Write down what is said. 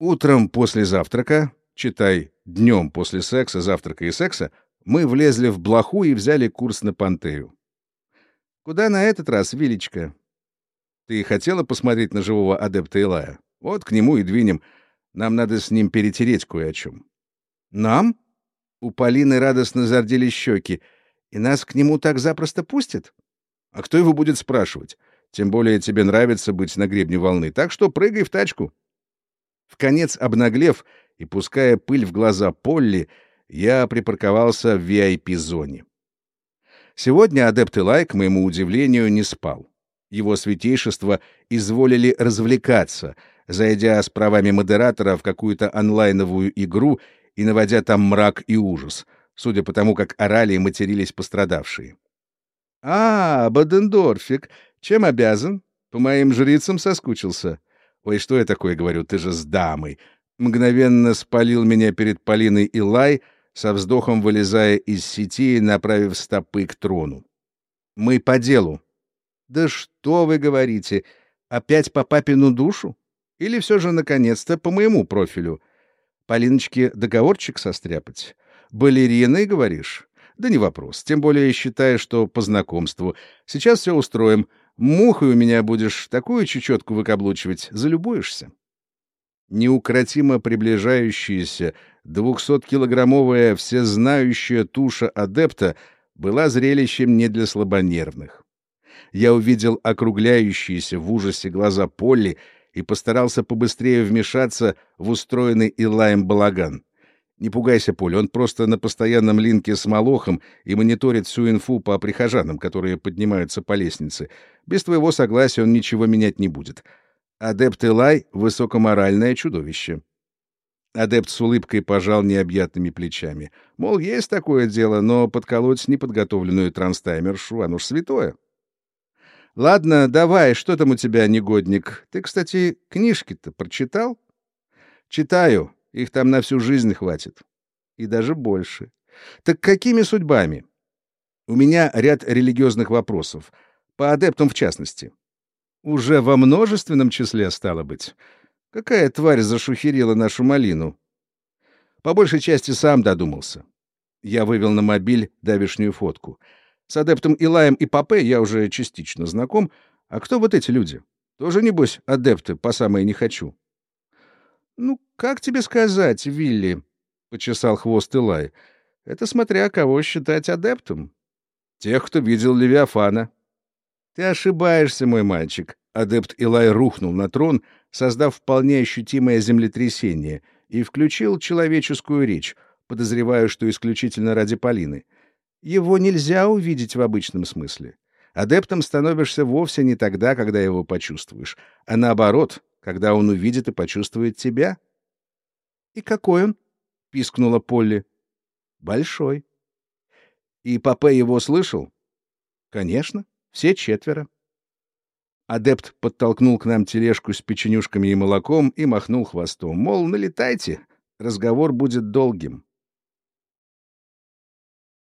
Утром после завтрака, читай, днем после секса, завтрака и секса, мы влезли в блоху и взяли курс на Пантею. Куда на этот раз, Вилечка? Ты хотела посмотреть на живого адепта Илая? Вот к нему и двинем. Нам надо с ним перетереть кое о чем. Нам? У Полины радостно зарделись щеки. И нас к нему так запросто пустят? А кто его будет спрашивать? Тем более тебе нравится быть на гребне волны, так что прыгай в тачку. В конец обнаглев и пуская пыль в глаза Полли, я припарковался в VIP-зоне. Сегодня адепт Илай, к моему удивлению, не спал. Его святейшество изволили развлекаться, зайдя с правами модератора в какую-то онлайновую игру и наводя там мрак и ужас, судя по тому, как орали и матерились пострадавшие. «А, Бадендорфик, чем обязан? По моим жрицам соскучился. Ой, что я такое говорю, ты же с дамой!» Мгновенно спалил меня перед Полиной Илай, со вздохом вылезая из сети и направив стопы к трону. «Мы по делу». «Да что вы говорите? Опять по папину душу? Или все же, наконец-то, по моему профилю? Полиночке договорчик состряпать? Балериной, говоришь? Да не вопрос. Тем более считаю, что по знакомству. Сейчас все устроим. Мухой у меня будешь такую чечетку выкаблучивать, залюбуешься. Неукротимо приближающаяся двухсоткилограммовая всезнающая туша адепта была зрелищем не для слабонервных. Я увидел округляющиеся в ужасе глаза Полли и постарался побыстрее вмешаться в устроенный Илаем балаган. Не пугайся, Поль, он просто на постоянном линке с Малохом и мониторит всю инфу по прихожанам, которые поднимаются по лестнице. Без твоего согласия он ничего менять не будет. Адепт Элай — высокоморальное чудовище. Адепт с улыбкой пожал необъятными плечами. Мол, есть такое дело, но подколоть неподготовленную транстаймершу, оно ж святое. Ладно, давай, что там у тебя, негодник? Ты, кстати, книжки-то прочитал? Читаю, их там на всю жизнь хватит. И даже больше. Так какими судьбами? У меня ряд религиозных вопросов. По адептам в частности. Уже во множественном числе стало быть. Какая тварь зашухерила нашу малину? По большей части сам додумался. Я вывел на мобиль давишнюю фотку. С адептом Илаем и Папе я уже частично знаком. А кто вот эти люди? Тоже, небось, адепты, по самое не хочу. «Ну, как тебе сказать, Вилли?» — почесал хвост Илай. «Это смотря кого считать адептом. Тех, кто видел Левиафана». «Ты ошибаешься, мой мальчик». Адепт Илай рухнул на трон, создав вполне ощутимое землетрясение, и включил человеческую речь, подозревая, что исключительно ради Полины. Его нельзя увидеть в обычном смысле. Адептом становишься вовсе не тогда, когда его почувствуешь, а наоборот, когда он увидит и почувствует тебя. — И какой он? — пискнула Полли. — Большой. — И Папе его слышал? — Конечно, все четверо. Адепт подтолкнул к нам тележку с печенюшками и молоком и махнул хвостом, мол, налетайте, разговор будет долгим.